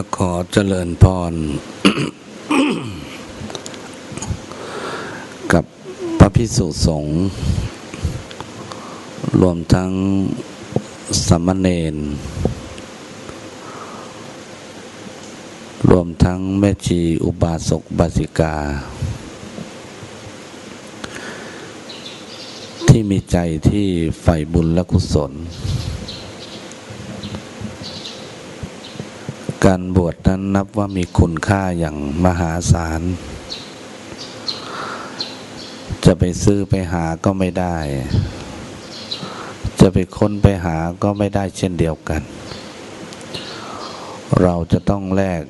ก็ขอเจริญพร กับพระพิสุสงฆ์รวมทั้งสามเณรรวมทั้งแม่ชีอุบาสกบาสิกา ที่มีใจที่ใฝ่บุญและกุศล การบวชนั้นนับว่ามีคุณค่าอย่างมหาศาล จะไปซื้อไปหาก็ไม่ได้ จะไปค้นไปหาก็ไม่ได้เช่นเดียวกัน เราจะต้องแลก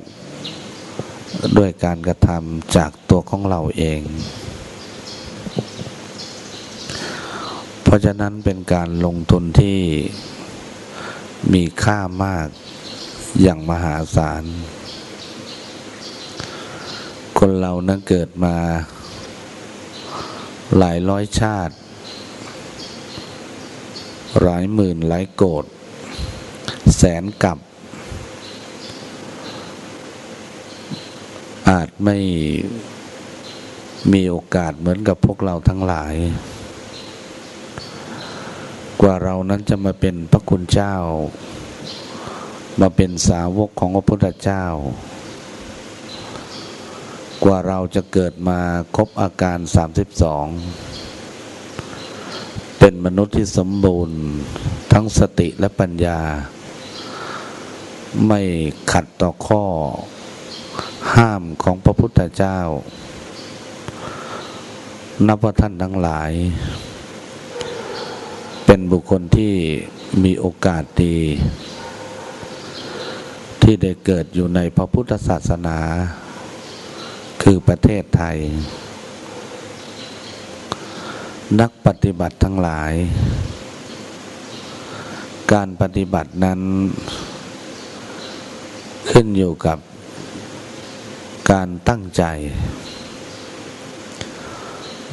ด้วยการกระทำจากตัวของเราเอง เพราะฉะนั้นเป็นการลงทุนที่มีค่ามาก อย่างมหาศาล คนเรานั้นเกิดมา หลายร้อยชาติ หลายหมื่นหลายโกดแสนกับ อาจไม่มีโอกาสเหมือนกับพวกเราทั้งหลาย กว่าเรานั้นจะมาเป็นพระคุณเจ้า มาเป็นสาวกของพระพุทธเจ้า กว่าเราจะเกิดมาครบอาการ32เป็นมนุษย์ที่สมบูรณ์ทั้งสติและปัญญา ไม่ขัดต่อข้อห้ามของพระพุทธเจ้า นับว่าท่านทั้งหลาย เป็นบุคคลที่มีโอกาสดี ที่ได้เกิดอยู่ในพระพุทธศาสนา คือประเทศไทย นักปฏิบัติทั้งหลาย การปฏิบัตินั้น ขึ้นอยู่กับการตั้งใจ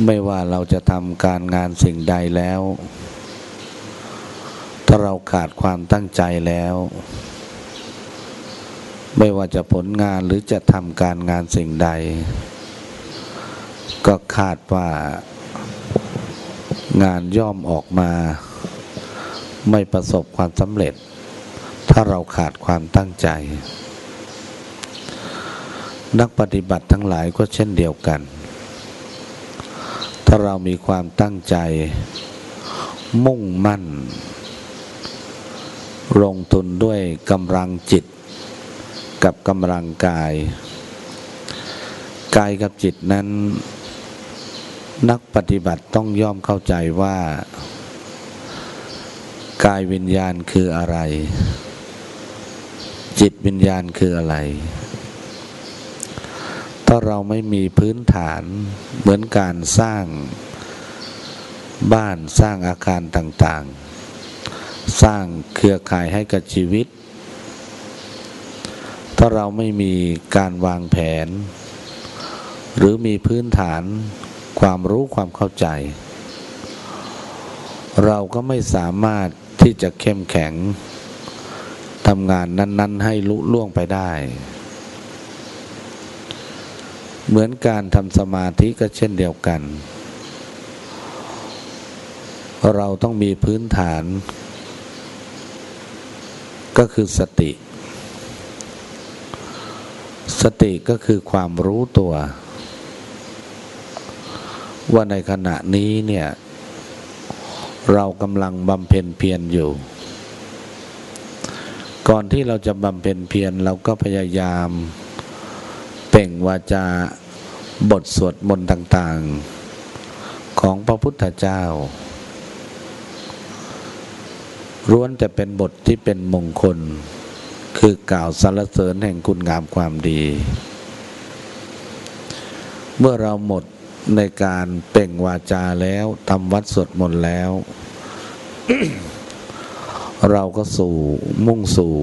ไม่ว่าเราจะทำการงานสิ่งใดแล้ว ถ้าเราขาดความตั้งใจแล้ว ไม่ว่าจะผลงานหรือจะทำการงานสิ่งใด ก็คาดว่างานย่อมออกมา ไม่ประสบความสำเร็จ ถ้าเราขาดความตั้งใจ นักปฏิบัติทั้งหลายก็เช่นเดียวกัน ถ้าเรามีความตั้งใจ มุ่งมั่น ลงทุนด้วยกำลังจิต กับกำลังกาย กายกับจิตนั้น นักปฏิบัติต้องย่อมเข้าใจว่า กายวิญญาณคืออะไร จิตวิญญาณคืออะไร ถ้าเราไม่มีพื้นฐานเหมือนการสร้างบ้านสร้างอาคารต่างๆ สร้างเครือข่ายให้กับชีวิต ถ้าเราไม่มีการวางแผน หรือมีพื้นฐานความรู้ความเข้าใจ เราก็ไม่สามารถที่จะเข้มแข็งทำงานนั้น ๆ ให้ลุล่วงไปได้ เหมือนการทำสมาธิก็เช่นเดียวกัน เราต้องมีพื้นฐาน ก็คือสติ สติก็คือความรู้ตัว ว่าในขณะนี้เนี่ย เรากำลังบำเพ็ญเพียรอยู่ ก่อนที่เราจะบำเพ็ญเพียรเราก็พยายามเป่งวาจาบทสวดมนต์ต่าง ๆ ของพระพุทธเจ้าล้วนจะเป็นบทที่เป็นมงคล คือกล่าวสรรเสริญแห่งคุณงามความดี เมื่อเราหมดในการเป่งวาจาแล้วทำวัดสวดมนต์แล้ว เราก็สู่มุ่งสู่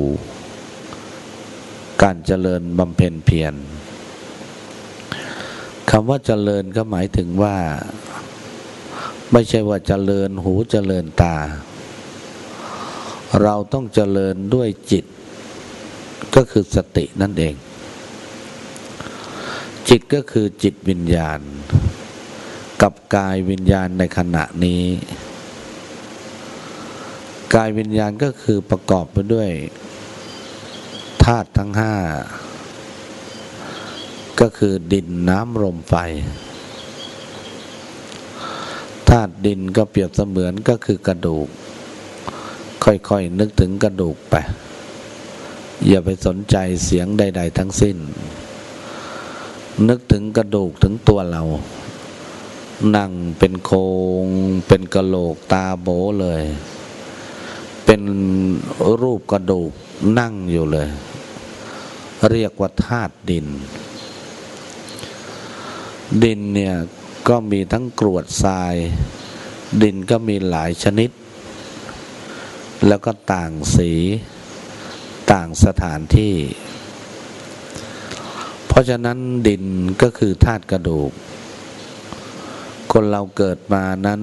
การเจริญบำเพ็ญเพียรคำว่าเจริญก็หมายถึงว่า ไม่ใช่ว่าเจริญหูเจริญตา เราต้องเจริญด้วยจิต ก็คือสตินั่นเอง จิตก็คือจิตวิญญาณ กับกายวิญญาณในขณะนี้ กายวิญญาณก็คือประกอบไปด้วยธาตุทั้งห้าก็คือดินน้ำลมไฟธาตุดินก็เปรียบเสมือนก็คือกระดูก ค่อยๆนึกถึงกระดูกไป อย่าไปสนใจเสียงใด ๆ ทั้งสิ้น นึกถึงกระดูกถึงตัวเรา นั่งเป็นโครงเป็นกระโหลกตาโบเลย เป็นรูปกระดูกนั่งอยู่เลย เรียกว่าธาตุดิน ดินเนี่ยก็มีทั้งกรวดทราย ดินก็มีหลายชนิด แล้วก็ต่างสี ต่างสถานที่ เพราะฉะนั้นดินก็คือธาตุกระดูก คนเราเกิดมานั้น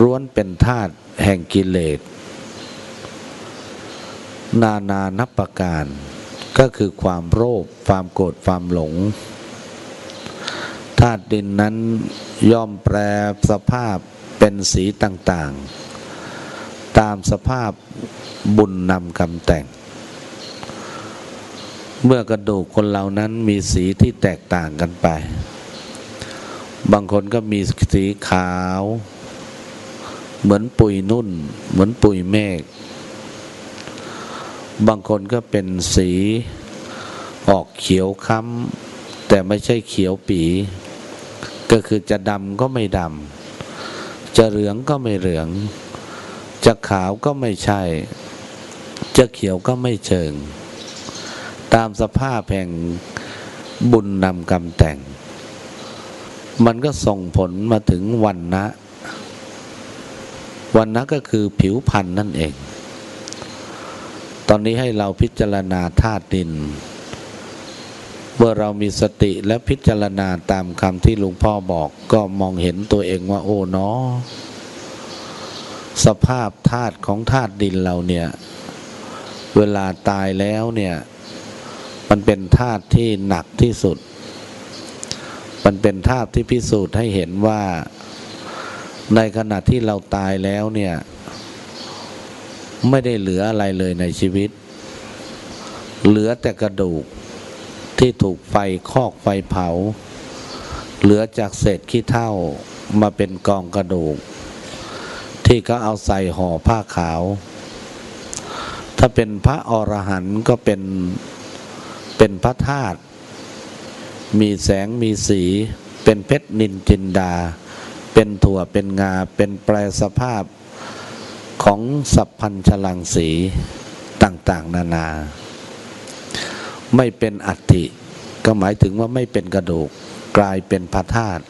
ร้วนเป็นธาตุแห่งกิเลส นานานับประการ ก็คือความโลภความโกรธความหลงธาตุดินนั้นย่อมแปรสภาพเป็นสีต่างๆ ตามสภาพบุญนำคำแต่ง เมื่อกระดูกคนเรานั้นมีสีที่แตกต่างกันไป บางคนก็มีสีขาว เหมือนปุยนุ่น เหมือนปุยเมฆ บางคนก็เป็นสีออกเขียวค้ำแต่ไม่ใช่เขียวปี ก็คือจะดำก็ไม่ดำ จะเหลืองก็ไม่เหลือง จะขาวก็ไม่ใช่ จะเขียวก็ไม่เชิง ตามสภาพแห่งบุญนำกรรมแต่ง มันก็ส่งผลมาถึงวันนะวันนะก็คือผิวพันธุ์นั่นเอง ตอนนี้ให้เราพิจารณาธาตุดิน เมื่อเรามีสติและพิจารณาตามคำที่หลวงพ่อบอกก็มองเห็นตัวเองว่าโอ้เนาะสภาพธาตุของธาตุดินเราเนี่ย เวลาตายแล้วเนี่ย มันเป็นธาตุที่หนักที่สุด มันเป็นธาตุที่พิสูจน์ให้เห็นว่า ในขณะที่เราตายแล้วเนี่ย ไม่ได้เหลืออะไรเลยในชีวิต เหลือแต่กระดูกที่ถูกไฟคอกไฟเผา เหลือจากเศษขี้เท่ามาเป็นกองกระดูก ที่เขาเอาใส่ห่อผ้าขาว ถ้าเป็นพระอรหันต์ก็เป็น เป็นพระธาตุมีแสงมีสี เป็นเพชรนินจินดา เป็นถั่วเป็นงา เป็นแปลสภาพของสัพพัญชลังสีต่างๆ นานา ไม่เป็นอัฐิก็หมายถึงว่าไม่เป็นกระดูกกลายเป็นพระธาตุ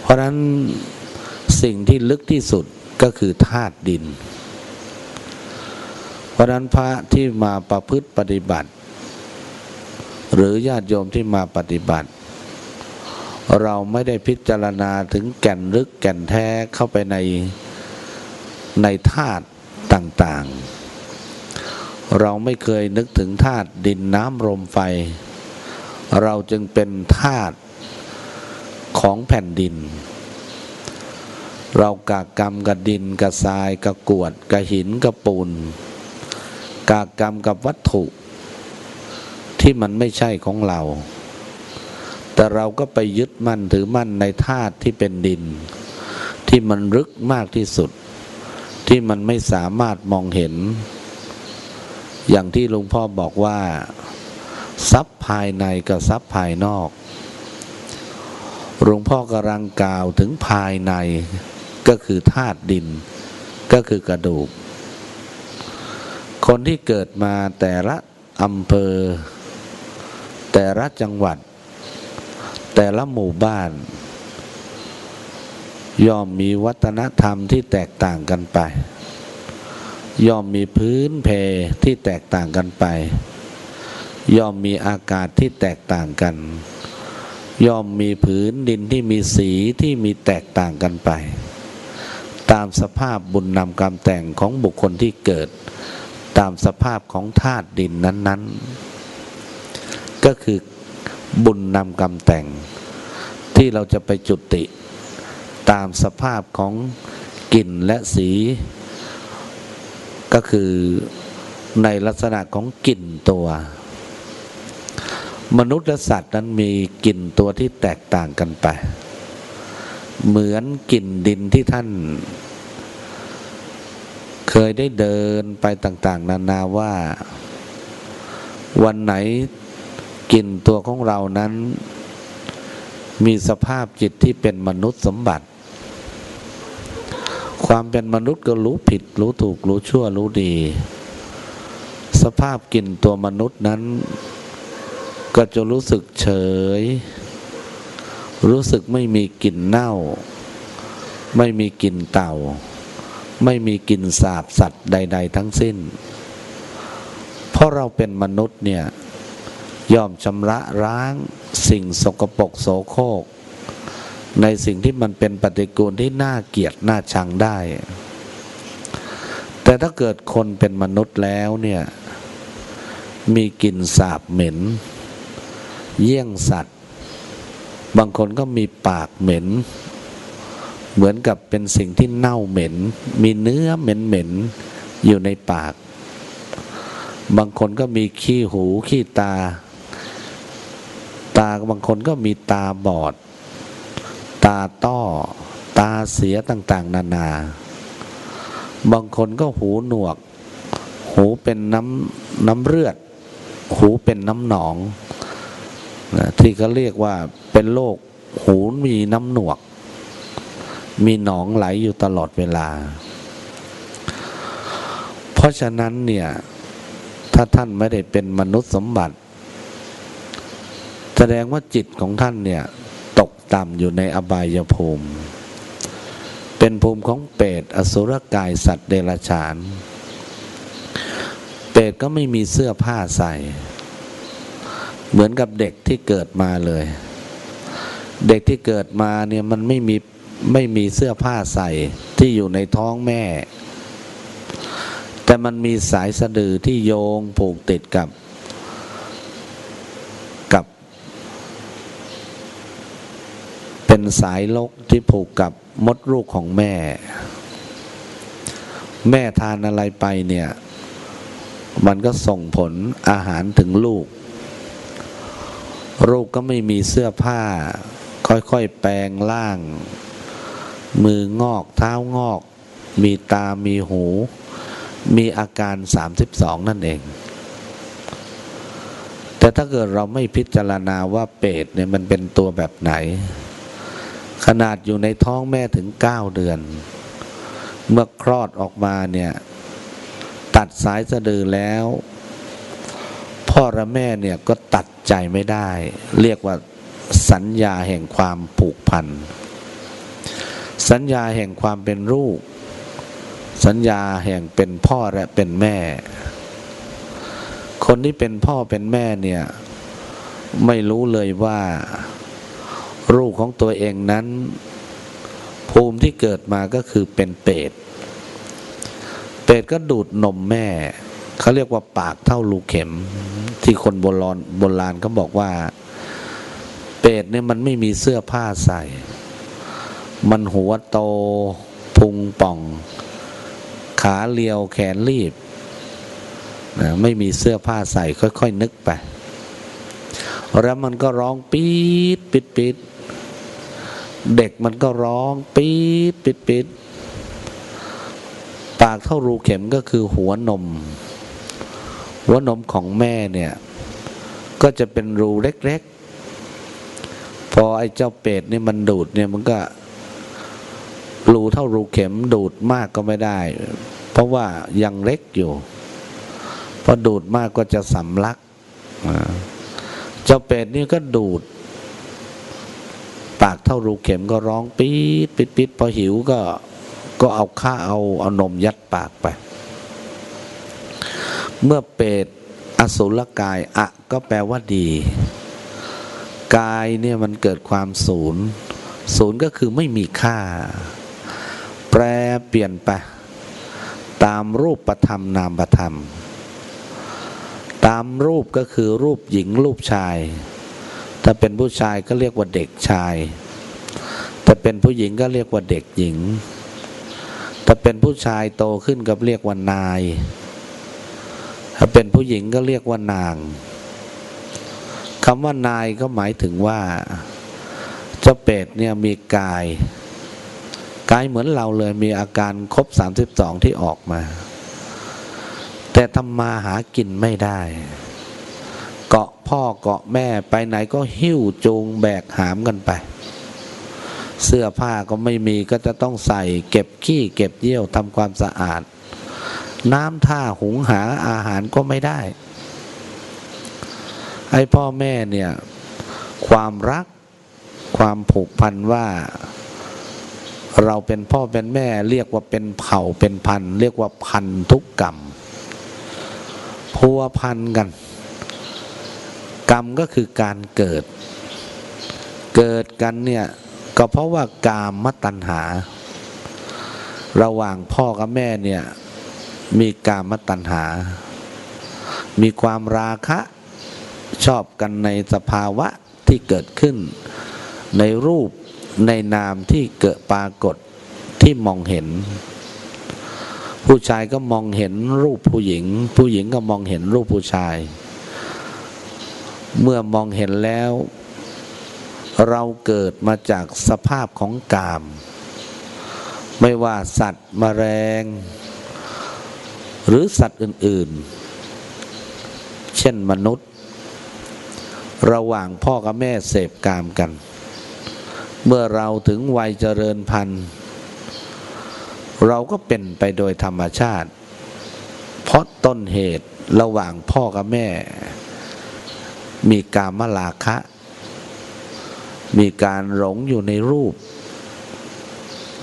เพราะนั้นสิ่งที่ลึกที่สุดก็คือธาตุดิน เพราะนั้นพระที่มาประพฤติปฏิบัติ หรือญาติโยมที่มาปฏิบัติ เราไม่ได้พิจารณาถึงแก่นลึกแก่นแท้เข้าไปในในธาตุต่างๆ เราไม่เคยนึกถึงธาตุดินน้ำลมไฟ เราจึงเป็นธาตุของแผ่นดิน เรากากกรรมกับดินกับทรายกับกวดกับหินกับปูนกากกรรมกับวัตถุ ที่มันไม่ใช่ของเรา แต่เราก็ไปยึดมั่นถือมั่นในธาตุที่เป็นดิน ที่มันลึกมากที่สุด ที่มันไม่สามารถมองเห็น อย่างที่หลวงพ่อบอกว่าทรัพย์ภายในกับทรัพย์ภายนอกหลวงพ่อกำลังกล่าวถึงภายในก็คือธาตุดิน ก็คือกระดูก คนที่เกิดมาแต่ละอำเภอ แต่ละจังหวัด แต่ละหมู่บ้าน ย่อมมีวัฒนธรรมที่แตกต่างกันไป ย่อมมีพื้นเพที่แตกต่างกันไป ย่อมมีอากาศที่แตกต่างกัน ย่อมมีผืนดินที่มีสีที่มีแตกต่างกันไป ตามสภาพบุญนำกรรมแต่งของบุคคลที่เกิด ตามสภาพของธาตุดินนั้น ๆ ก็คือบุญนำกรรมแต่ง ที่เราจะไปจุติตามสภาพของกลิ่นและสี ก็คือในลักษณะของกลิ่นตัว มนุษย์และสัตว์นั้นมีกลิ่นตัวที่แตกต่างกันไป เหมือนกลิ่นดินที่ท่าน เคยได้เดินไปต่าง ๆ นานาว่า วันไหน กลิ่นตัวของเรานั้น มีสภาพจิตที่เป็นมนุษย์สมบัติ ความเป็นมนุษย์ก็รู้ผิด รู้ถูกรู้ชั่วรู้ดี สภาพกลิ่นตัวมนุษย์นั้น ก็จะรู้สึกเฉย รู้สึกไม่มีกลิ่นเน่า ไม่มีกลิ่นเต่า ไม่มีกลิ่นสาบสัตว์ใด ๆ ทั้งสิ้น เพราะเราเป็นมนุษย์เนี่ย ยอมชำระร้างสิ่งสกปรกโสโครกในสิ่งที่มันเป็นปฏิกูลที่น่าเกลียดน่าชังได้ แต่ถ้าเกิดคนเป็นมนุษย์แล้วเนี่ย มีกลิ่นสาบเหม็น เยี่ยงสัตว์ บางคนก็มีปากเหม็น เหมือนกับเป็นสิ่งที่เน่าเหม็น มีเนื้อเหม็นเหม็นอยู่ในปาก บางคนก็มีขี้หูขี้ตา ตาบางคนก็มีตาบอด ตาต้อ ตาเสียต่างๆ นานา บางคนก็หูหนวก หูเป็นน้ำน้ำเลือด หูเป็นน้ำหนองนะที่เขาเรียกว่าเป็นโรคหูมีน้ำหนวก มีหนองไหลอยู่ตลอดเวลา เพราะฉะนั้นเนี่ย ถ้าท่านไม่ได้เป็นมนุษย์สมบัติ แสดงว่าจิตของท่านเนี่ย ตกต่ำอยู่ในอบายภูมิ เป็นภูมิของเปรตอสุรกายสัตว์เดรัจฉาน เปรตก็ไม่มีเสื้อผ้าใส่ เหมือนกับเด็กที่เกิดมาเลย เด็กที่เกิดมาเนี่ยมันไม่มีไม่มีเสื้อผ้าใส่ที่อยู่ในท้องแม่ แต่มันมีสายสะดือที่โยงผูกติดกับกับ เป็นสายลกที่ผูกกับมดลูกของแม่ แม่ทานอะไรไปเนี่ย มันก็ส่งผลอาหารถึงลูก ลูกก็ไม่มีเสื้อผ้า ค่อยๆแปลงร่าง มืองอกเท้างอก มีตามีหู มีอาการ 32 นั่นเองแต่ถ้าเกิดเราไม่พิจารณาว่าเปรตเนี่ยมันเป็นตัวแบบไหน ขนาดอยู่ในท้องแม่ถึง9เดือน เมื่อคลอดออกมาเนี่ย ตัดสายสะดือแล้ว พ่อและแม่เนี่ยก็ตัดใจไม่ได้ เรียกว่าสัญญาแห่งความผูกพัน สัญญาแห่งความเป็นลูก สัญญาแห่งเป็นพ่อและเป็นแม่ คนที่เป็นพ่อเป็นแม่เนี่ย ไม่รู้เลยว่า ลูกของตัวเองนั้น ภูมิที่เกิดมาก็คือเป็นเปรตเปรตก็ดูดนมแม่เขาเรียกว่าปากเท่ารูเข็ม ที่คนโบราณโบราณเขาบอกว่า เปรตเนี่ยมันไม่มีเสื้อผ้าใส่ มันหัวโต พุงป่อง ขาเลียวแขนรีบนะไม่มีเสื้อผ้าใส่ค่อย ๆ นึกไป แล้วมันก็ร้องปี๊ดปิดปิด เด็กมันก็ร้องปี๊ดปิดปิดปากเท่ารูเข็มก็คือหัวนม หัวนมของแม่เนี่ย ก็จะเป็นรูเล็กๆ พอไอ้เจ้าเป็ดนี่มันดูดเนี่ยมันก็ รูเท่ารูเข็มดูดมากก็ไม่ได้ เพราะว่ายังเล็กอยู่พอดูดมากก็จะสำลัก เจ้าเป็ดนี่ก็ดูดากเท่ารูเข็มก็ร้องปี๊ดปิดปิดพอหิวก็ก็เอาข้าเอาเอานมยัดปากไป เมื่อเปรตอสุรกายอะก็แปลว่าดี กายเนี่ยมันเกิดความศูนย์ศูนย์ก็คือไม่มีค่า แปรเปลี่ยนไป ตามรูปประธรรมนามประธรรม ตามรูปก็คือรูปหญิงรูปชาย ถ้าเป็นผู้ชายก็เรียกว่าเด็กชาย ถ้าเป็นผู้หญิงก็เรียกว่าเด็กหญิง ถ้าเป็นผู้ชายโตขึ้นก็เรียกว่านาย ถ้าเป็นผู้หญิงก็เรียกว่านางคำว่านายก็หมายถึงว่า เจ้าเป็ดเนี่ยมีกาย กายเหมือนเราเลยมีอาการครบ32ที่ออกมา แต่ทำมาหากินไม่ได้ พ่อเกาะแม่ไปไหนก็หิ้วจูงแบกหามกันไป เสื้อผ้าก็ไม่มีก็จะต้องใส่เก็บขี้เก็บเยี่ยวทำความสะอาด น้ำท่าหุงหาอาหารก็ไม่ได้ ไอ้พ่อแม่เนี่ย ความรักความผูกพันว่าเราเป็นพ่อเป็นแม่เรียกว่าเป็นเผ่าเป็นพัน เรียกว่าพันทุกกรรมพัวพันกัน กรรมก็คือการเกิด เกิดกันเนี่ยก็เพราะว่ากามมตัณหา ระหว่างพ่อกับแม่เนี่ยมีกามตัณหา มีความราคะชอบกันในสภาวะที่เกิดขึ้น ในรูปในนามที่เกิดปรากฏที่มองเห็น ผู้ชายก็มองเห็นรูปผู้หญิง ผู้หญิงก็มองเห็นรูปผู้ชาย เมื่อมองเห็นแล้ว เราเกิดมาจากสภาพของกาม ไม่ว่าสัตว์มแมลงหรือสัตว์อื่น ๆ เช่นมนุษย์ ระหว่างพ่อกับแม่เสพกามกัน เมื่อเราถึงวัยเจริญพันธุ์เราก็เป็นไปโดยธรรมชาติ เพราะต้นเหตุระหว่างพ่อกับแม่ มีการมลาคะ มีการหลงอยู่ในรูป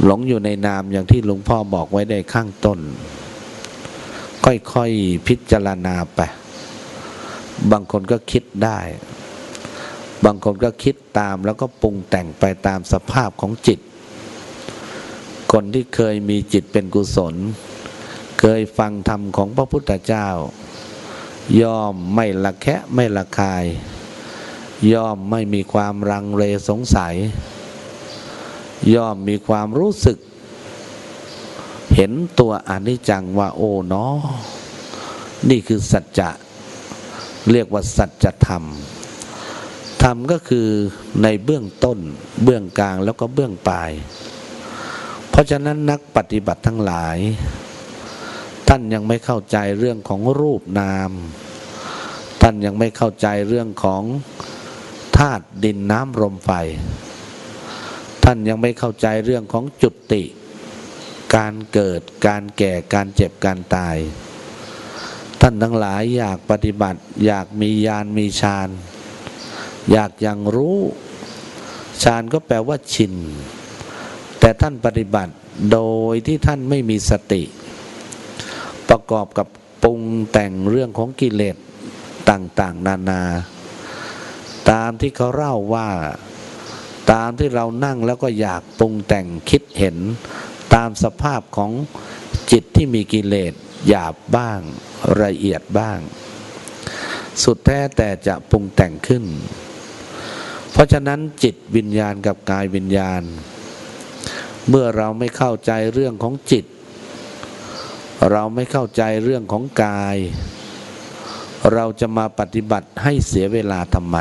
หลงอยู่ในนามอย่างที่หลวงพ่อบอกไว้ในข้างต้น ค่อยๆพิจารณาไป บางคนก็คิดได้ บางคนก็คิดตามแล้วก็ปรุงแต่งไปตามสภาพของจิต คนที่เคยมีจิตเป็นกุศล เคยฟังธรรมของพระพุทธเจ้า ย่อมไม่ละแคะไม่ละคาย ย่อมไม่มีความรังเลสงสัย ย่อมมีความรู้สึก เห็นตัวอนิจจังว่าโอ้เนาะนี่คือสัจจะเรียกว่าสัจธรรม ธรรมก็คือในเบื้องต้น เบื้องกลางแล้วก็เบื้องปลาย เพราะฉะนั้นนักปฏิบัติทั้งหลาย ท่านยังไม่เข้าใจเรื่องของรูปนาม ท่านยังไม่เข้าใจเรื่องของธาตุดินน้ำลมไฟ ท่านยังไม่เข้าใจเรื่องของจุติ การเกิดการแก่การเจ็บการตาย ท่านทั้งหลายอยากปฏิบัติ อยากมีญาณมีฌานอยากยังรู้ฌานก็แปลว่าชิน แต่ท่านปฏิบัติโดยที่ท่านไม่มีสติ ประกอบกับปรุงแต่งเรื่องของกิเลสต่างๆ นานา ตามที่เขาเล่าว่าตามที่เรานั่งแล้วก็อยากปรุงแต่งคิดเห็น ตามสภาพของจิตที่มีกิเลสหยาบบ้างละเอียดบ้าง สุดแท้แต่จะปรุงแต่งขึ้น เพราะฉะนั้นจิตวิญญาณกับกายวิญญาณ เมื่อเราไม่เข้าใจเรื่องของจิต เราไม่เข้าใจเรื่องของกาย เราจะมาปฏิบัติให้เสียเวลาทำไม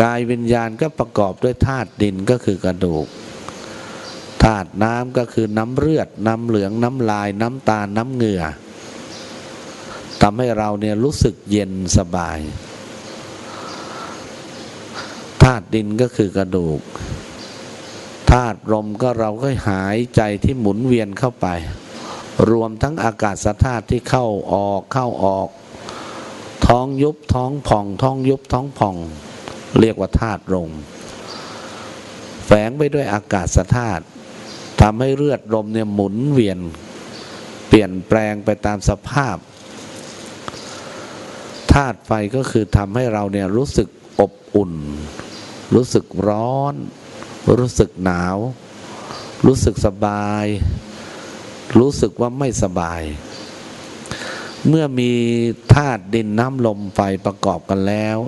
กายวิญญาณก็ประกอบด้วยธาตุดินก็คือกระดูกธาตุน้ำก็คือน้ำเลือด น้ำเหลือง น้ำลาย น้ำตาลน้ำเหงื่อทำให้เราเนี่ยรู้สึกเย็นสบาย ธาตุดินก็คือกระดูก ธาตุลมก็เราก็หายใจที่หมุนเวียนเข้าไป รวมทั้งอากาศธาตุที่เข้าออกเข้าออก ท้องยุบท้องผ่อง ท้องยุบท้องผ่อง เรียกว่าธาตุลมแฝงไปด้วยอากาศธาตุทำให้เลือดลมเนี่ยหมุนเวียน เปลี่ยนแปลงไปตามสภาพธาตุไฟก็คือทำให้เราเนี่ยรู้สึกอบอุ่น รู้สึกร้อน รู้สึกหนาว รู้สึกสบาย รู้สึกว่าไม่สบาย เมื่อมีธาตุดินน้ำลมไฟประกอบกันแล้ว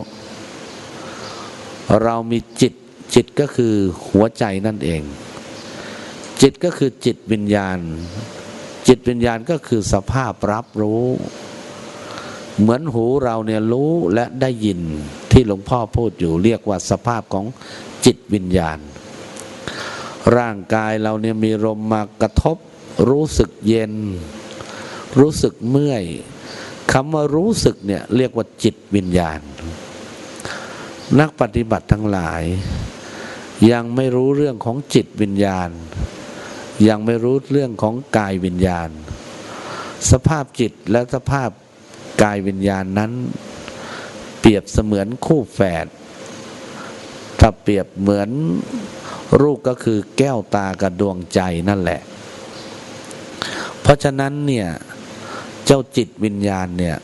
เรามีจิตจิตก็คือหัวใจนั่นเอง จิตก็คือจิตวิญญาณ จิตวิญญาณก็คือสภาพรับรู้ เหมือนหูเราเนี่ยรู้และได้ยินที่หลวงพ่อพูดอยู่เรียกว่าสภาพของจิตวิญญาณ ร่างกายเราเนี่ยมีลมมากระทบ รู้สึกเย็น รู้สึกเมื่อยคำว่ารู้สึกเนี่ยเรียกว่าจิตวิญญาณ นักปฏิบัติทั้งหลาย ยังไม่รู้เรื่องของจิตวิญญาณ ยังไม่รู้เรื่องของกายวิญญาณ สภาพจิตและสภาพกายวิญญาณนั้น เปรียบเสมือนคู่แฝดถ้าเปรียบเหมือน รูปก็คือแก้วตากับดวงใจนั่นแหละ เพราะฉะนั้นเนี่ย เจ้าจิตวิญญาณเนี่ย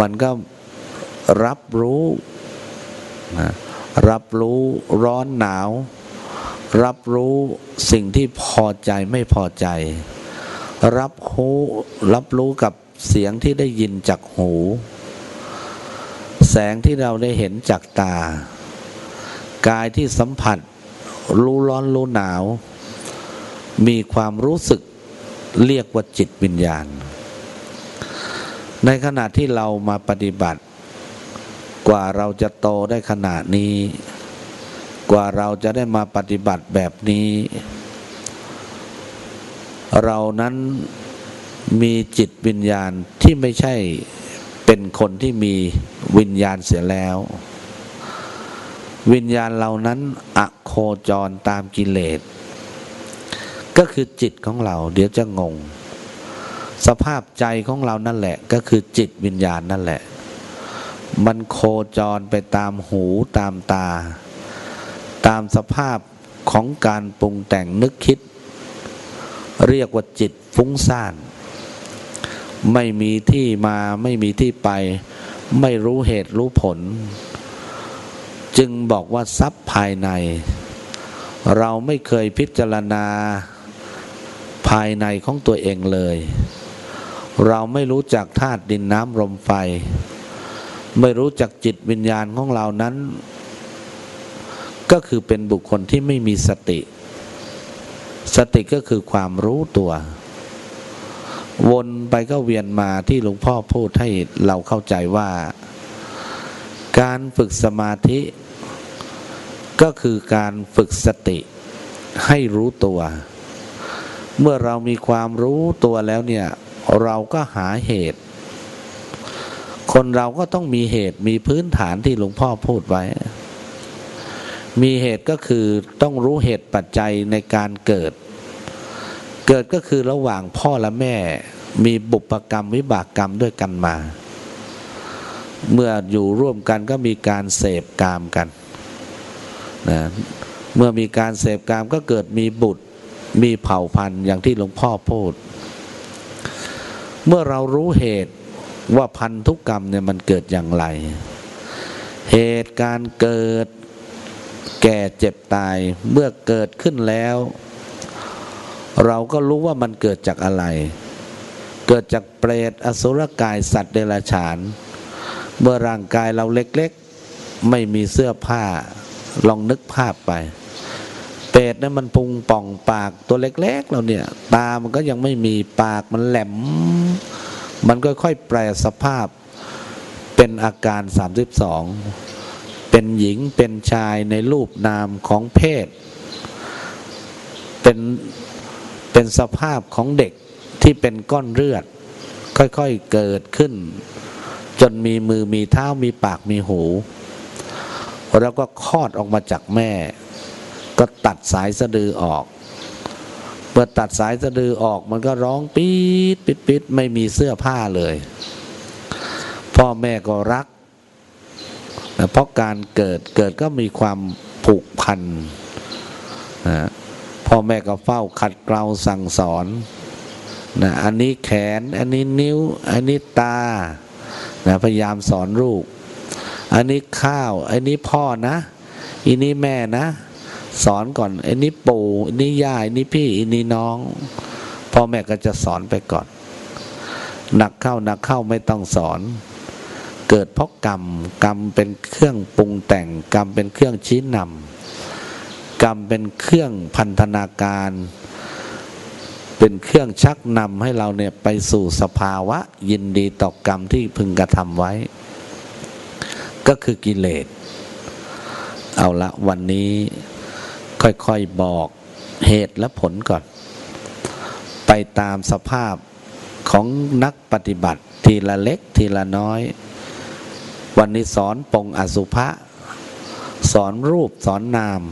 มันก็รับรู้นะรับรู้ร้อนหนาว รับรู้สิ่งที่พอใจไม่พอใจ รับหูรับรู้กับเสียงที่ได้ยินจากหู แสงที่เราได้เห็นจากตา กายที่สัมผัส รู้ร้อนรู้หนาว มีความรู้สึกเรียกว่าจิตวิญญาณ ในขณะที่เรามาปฏิบัติ กว่าเราจะโตได้ขนาดนี้ กว่าเราจะได้มาปฏิบัติแบบนี้ เรานั้นมีจิตวิญญาณที่ไม่ใช่เป็นคนที่มีวิญญาณเสียแล้ว วิญญาณเหล่านั้นอโคจรตามกิเลส ก็คือจิตของเรา เดี๋ยวจะงง สภาพใจของเรานั่นแหละ ก็คือจิตวิญญาณนั่นแหละ มันโคจรไปตามหูตามตา ตามสภาพของการปรุงแต่งนึกคิด เรียกว่าจิตฟุ้งซ่าน ไม่มีที่มาไม่มีที่ไป ไม่รู้เหตุรู้ผล จึงบอกว่าทรัพย์ภายใน เราไม่เคยพิจารณาภายในของตัวเองเลย เราไม่รู้จักธาตุดินน้ำลมไฟ ไม่รู้จักจิตวิญญาณของเรานั้น ก็คือเป็นบุคคลที่ไม่มีสติ สติก็คือความรู้ตัว วนไปก็เวียนมาที่หลวงพ่อพูดให้เราเข้าใจว่าการฝึกสมาธิ ก็คือการฝึกสติให้รู้ตัว เมื่อเรามีความรู้ตัวแล้วเนี่ย เราก็หาเหตุ คนเราก็ต้องมีเหตุมีพื้นฐานที่หลวงพ่อพูดไว้ มีเหตุก็คือต้องรู้เหตุปัจจัยในการเกิด เกิดก็คือระหว่างพ่อและแม่ มีบุพกรรมวิบากกรรมด้วยกันมา เมื่ออยู่ร่วมกันก็มีการเสพกามกัน นะเมื่อมีการเสพกามก็เกิดมีบุตรมีเผ่าพันธุ์อย่างที่หลวงพ่อพูด เมื่อเรารู้เหตุว่าพันธุกกรรมเนี่ยมันเกิดอย่างไร เหตุการเกิดแก่เจ็บตายเมื่อเกิดขึ้นแล้ว เราก็รู้ว่ามันเกิดจากอะไร เกิดจากเปรตอสุรกายสัตว์เดรัจฉาน เมื่อร่างกายเราเล็กๆ ไม่มีเสื้อผ้า ลองนึกภาพไป เปรตนั้นมันพุงป่องปากตัวเล็กๆเราเนี่ย ตามันก็ยังไม่มีปากมันแหลม มันค่อยๆแปลสภาพเป็นอาการ 32 เป็นหญิงเป็นชายในรูปนามของเพศ เป็นเป็นสภาพของเด็กที่เป็นก้อนเลือด ค่อยๆเกิดขึ้น จนมีมือมีเท้ามีปากมีหู แล้วก็คลอดออกมาจากแม่ ก็ตัดสายสะดือออกเมื่อตัดสายสะดือออกมันก็ร้องปี๊ดปิดปิดไม่มีเสื้อผ้าเลย พ่อแม่ก็รักเพราะการเกิดเกิดก็มีความผูกพันนะพ่อแม่ก็เฝ้าขัดเกลาสั่งสอนนะอันนี้แขน อันนี้นิ้ว อันนี้ตานะพยายามสอนลูก อันนี้ข้าว อันนี้พ่อนะ อันนี้แม่นะ สอนก่อน อันนี้ปู่อันนี้ย่าอันนี้พี่ อันนี้น้อง พ่อแม่ก็จะสอนไปก่อน หนักเข้าหนักเข้าไม่ต้องสอน เกิดเพราะกรรม กรรมเป็นเครื่องปรุงแต่ง กรรมเป็นเครื่องชี้นำกรรมเป็นเครื่องพันธนาการ เป็นเครื่องชักนำให้เราเนี่ยไปสู่สภาวะ ยินดีต่อกรรมที่พึงกระทำไว้ ก็คือกิเลส เอาละวันนี้ค่อยๆบอกเหตุและผลก่อน ไปตามสภาพของนักปฏิบัติทีละเล็กทีละน้อย วันนี้สอนปงอสุภะสอนรูปสอนนาม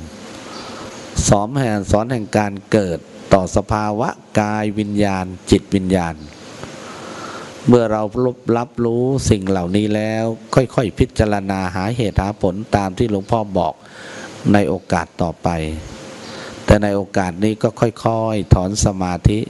สอนแห่งสอนแห่งการเกิดต่อสภาวะกายวิญญาณ จิตวิญญาณ เมื่อเรารับรับรู้สิ่งเหล่านี้แล้ว ค่อยๆ พิจารณาหาเหตุหาผลตามที่หลวงพ่อบอกในโอกาสต่อไป แต่ในโอกาสนี้ก็ค่อยๆ ถอนสมาธิ